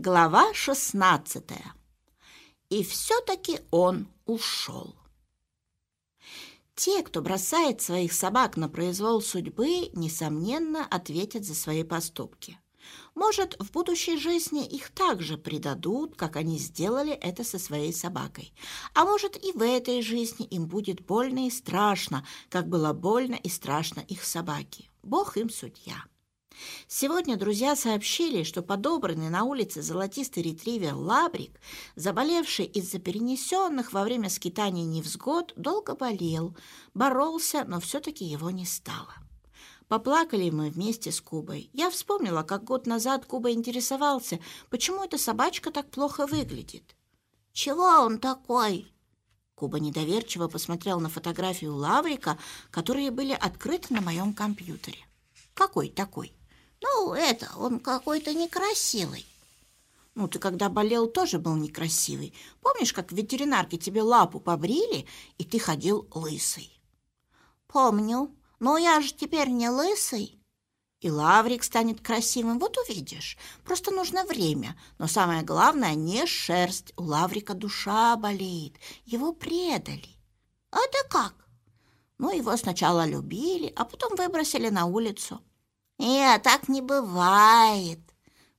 Глава шестнадцатая. И все-таки он ушел. Те, кто бросает своих собак на произвол судьбы, несомненно, ответят за свои поступки. Может, в будущей жизни их также предадут, как они сделали это со своей собакой. А может, и в этой жизни им будет больно и страшно, как было больно и страшно их собаке. Бог им судья. Сегодня друзья сообщили, что подобранный на улице золотистый ретривер Лабрик, заболевший из-за перенесенных во время скитаний невзгод, долго болел, боролся, но все-таки его не стало. Поплакали мы вместе с Кубой. Я вспомнила, как год назад Куба интересовался, почему эта собачка так плохо выглядит. «Чего он такой?» Куба недоверчиво посмотрел на фотографию Лаврика, которые были открыты на моем компьютере. «Какой такой?» «Ну, это, он какой-то некрасивый». «Ну, ты когда болел, тоже был некрасивый. Помнишь, как в ветеринарке тебе лапу побрили, и ты ходил лысый?» «Помню. Но я же теперь не лысый». И Лаврик станет красивым, вот увидишь. Просто нужно время. Но самое главное, не шерсть. У Лаврика душа болеет. Его предали. А это как? Ну, его сначала любили, а потом выбросили на улицу. Нет, так не бывает.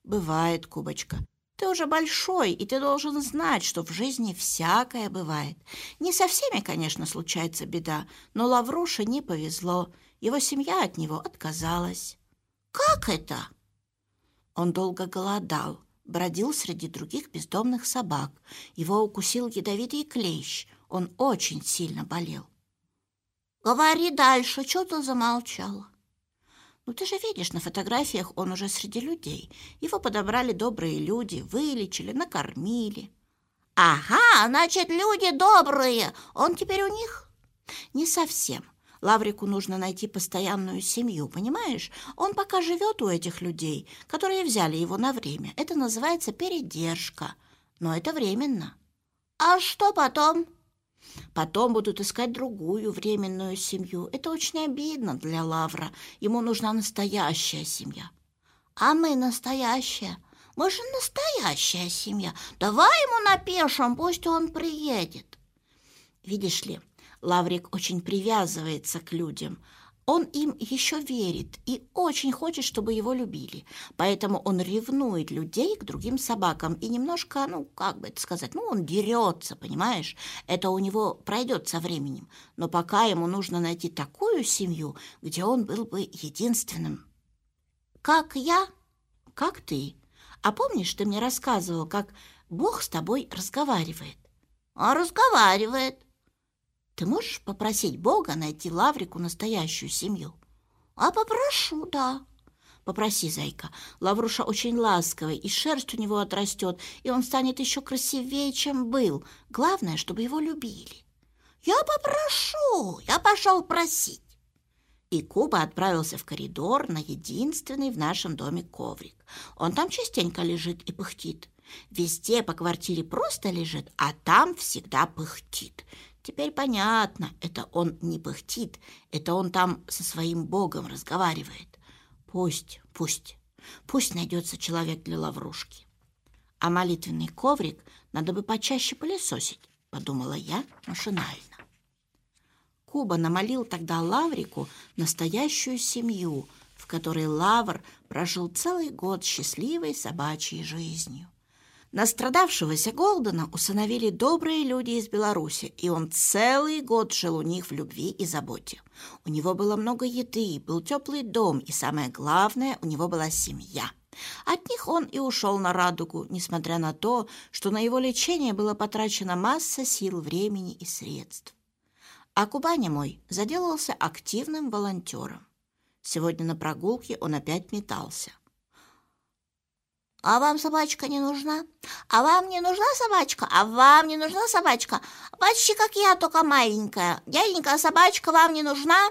Бывает, Кубочка. Ты уже большой, и ты должен знать, что в жизни всякое бывает. Не со всеми, конечно, случается беда, но Лавруше не повезло. Его семья от него отказалась. Как это? Он долго голодал, бродил среди других бездомных собак. Его укусил ядовитый клещ. Он очень сильно болел. Говори дальше, что ты замолчала? Ну, ты же видишь, на фотографиях он уже среди людей. Его подобрали добрые люди, вылечили, накормили. Ага, значит, люди добрые. Он теперь у них? Не совсем. Лаврику нужно найти постоянную семью, понимаешь? Он пока живет у этих людей, которые взяли его на время. Это называется передержка. Но это временно. А что потом? Потом будут искать другую временную семью. Это очень обидно для Лавра. Ему нужна настоящая семья. А мы настоящая. Мы же настоящая семья. Давай ему напишем, пусть он приедет. Видишь ли, Лаврик очень привязывается к людям. Он им еще верит и очень хочет, чтобы его любили. Поэтому он ревнует людей к другим собакам и немножко, ну, как бы это сказать, ну, он дерется, понимаешь? Это у него пройдет со временем. Но пока ему нужно найти такую семью, где он был бы единственным. Как я? Как ты? А помнишь, ты мне рассказывал, как Бог с тобой разговаривает? А разговаривает. Ты можешь попросить Бога найти Лаврику настоящую семью? А попрошу, да. Попроси, зайка. Лавруша очень ласковый, и шерсть у него отрастет, и он станет еще красивее, чем был. Главное, чтобы его любили. Я попрошу, я пошел просить. И Куба отправился в коридор на единственный в нашем доме коврик. Он там частенько лежит и пыхтит. Везде по квартире просто лежит, а там всегда пыхтит. Теперь понятно, это он не пыхтит, это он там со своим богом разговаривает. Пусть, пусть, пусть найдется человек для лаврушки. А молитвенный коврик надо бы почаще пылесосить, подумала я машинально. Куба намолил тогда Лаврику настоящую семью, в которой Лавр прожил целый год счастливой собачьей жизнью. Настрадавшегося Голдена усыновили добрые люди из Беларуси, и он целый год жил у них в любви и заботе. У него было много еды, был теплый дом, и самое главное, у него была семья. От них он и ушел на радугу, несмотря на то, что на его лечение было потрачено масса сил, времени и средств. А Кубаня мой заделался активным волонтером. Сегодня на прогулке он опять метался. А вам собачка не нужна? А вам не нужна собачка? А вам не нужна собачка? Почти как я, только маленькая. Дяденька, собачка вам не нужна?»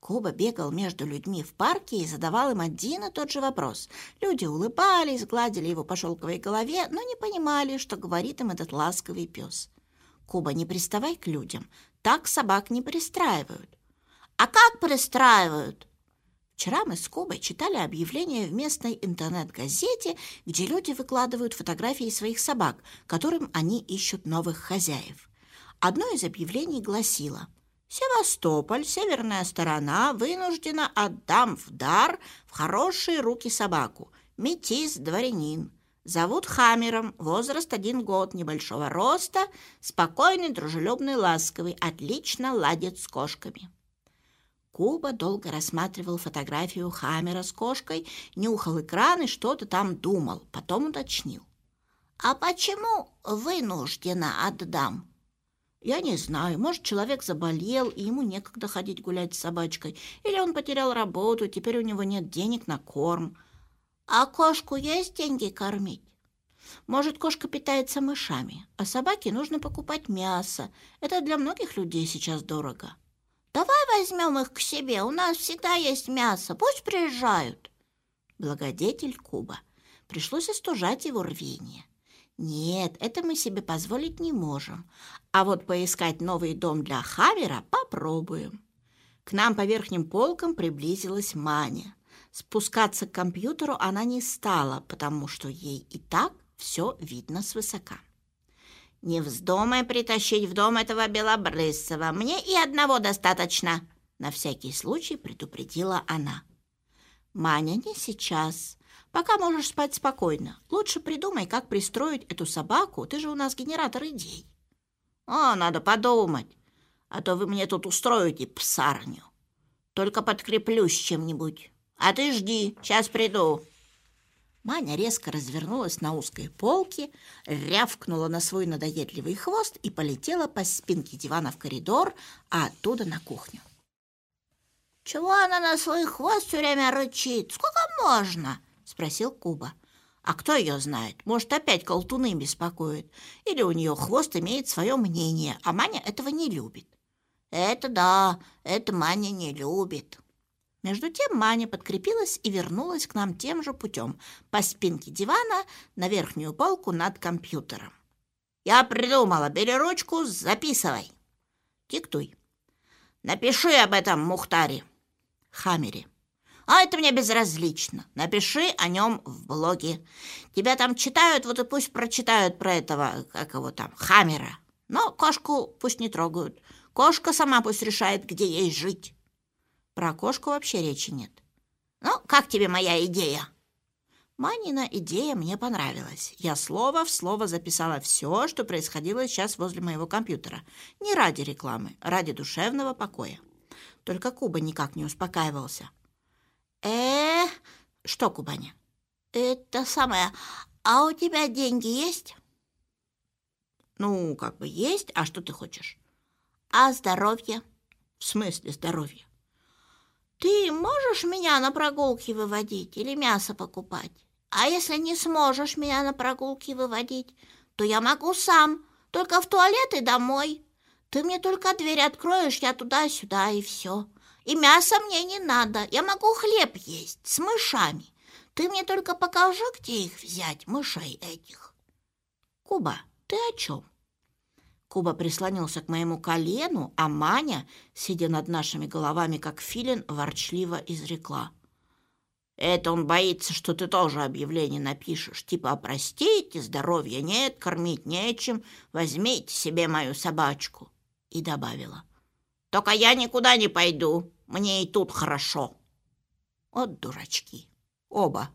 Куба бегал между людьми в парке и задавал им один и тот же вопрос. Люди улыбались, гладили его по шелковой голове, но не понимали, что говорит им этот ласковый пес. Куба, не приставай к людям. Так собак не пристраивают. А как пристраивают? Вчера мы с Кубой читали объявление в местной интернет-газете, где люди выкладывают фотографии своих собак, которым они ищут новых хозяев. Одно из объявлений гласило «Севастополь, северная сторона, вынуждена отдам в дар в хорошие руки собаку. Метис, дворянин. Зовут Хамером, возраст один год, небольшого роста, спокойный, дружелюбный, ласковый, отлично ладит с кошками». Куба долго рассматривал фотографию Хаммера с кошкой, нюхал экран и что-то там думал, потом уточнил. «А почему вынуждена отдам?» «Я не знаю. Может, человек заболел, и ему некогда ходить гулять с собачкой. Или он потерял работу, теперь у него нет денег на корм. А кошку есть деньги кормить?» Может, кошка питается мышами, а собаке нужно покупать мясо. Это для многих людей сейчас дорого. Давай возьмем их к себе, у нас всегда есть мясо, пусть приезжают. Благодетель Куба. Пришлось остужать его рвение. Нет, это мы себе позволить не можем. А вот поискать новый дом для Хавера попробуем. К нам по верхним полкам приблизилась Маня. Спускаться к компьютеру она не стала, потому что ей и так все видно свысока. «Не вздумай притащить в дом этого Белобрысова. Мне и одного достаточно!» На всякий случай предупредила она. «Маня, не сейчас. Пока можешь спать спокойно. Лучше придумай, как пристроить эту собаку. Ты же у нас генератор идей». «О, надо подумать, а то вы мне тут устроите псарню. Только подкреплюсь чем-нибудь. А ты жди, сейчас приду». Маня резко развернулась на узкой полке, рявкнула на свой надоедливый хвост и полетела по спинке дивана в коридор, а оттуда на кухню. «Чего она на свой хвост все время рычит? Сколько можно?» — спросил Куба. «А кто ее знает? Может, опять колтуны беспокоит? Или у нее хвост имеет свое мнение, а Маня этого не любит?» «Это да, это Маня не любит», между тем Маня подкрепилась и вернулась к нам тем же путем, по спинке дивана на верхнюю полку над компьютером. «Я придумала, бери ручку, записывай». «Диктуй». «Напиши об этом Мухтаре». «Хамере». «А это мне безразлично. Напиши о нем в блоге. Тебя там читают, вот и пусть прочитают про этого, как его там, Хамера. Но кошку пусть не трогают. Кошка сама пусть решает, где ей жить». Про кошку вообще речи нет. Ну, как тебе моя идея? Манина идея мне понравилась. Я слово в слово записала все, что происходило сейчас возле моего компьютера. Не ради рекламы, ради душевного покоя. Только Куба никак не успокаивался. э Что, Кубаня? Это самое... А у тебя деньги есть? Ну, как бы есть. А что ты хочешь? А здоровье? В смысле здоровье? Ты можешь меня на прогулки выводить или мясо покупать? А если не сможешь меня на прогулки выводить, то я могу сам, только в туалет и домой. Ты мне только дверь откроешь, я туда-сюда и все. И мясо мне не надо, я могу хлеб есть с мышами. Ты мне только покажи, где их взять, мышей этих. Куба, ты о чем? Куба прислонился к моему колену, а Маня, сидя над нашими головами, как филин, ворчливо изрекла. «Это он боится, что ты тоже объявление напишешь, типа «Простите, здоровья нет, кормить нечем, возьмите себе мою собачку». И добавила. «Только я никуда не пойду, мне и тут хорошо». Вот дурачки, оба.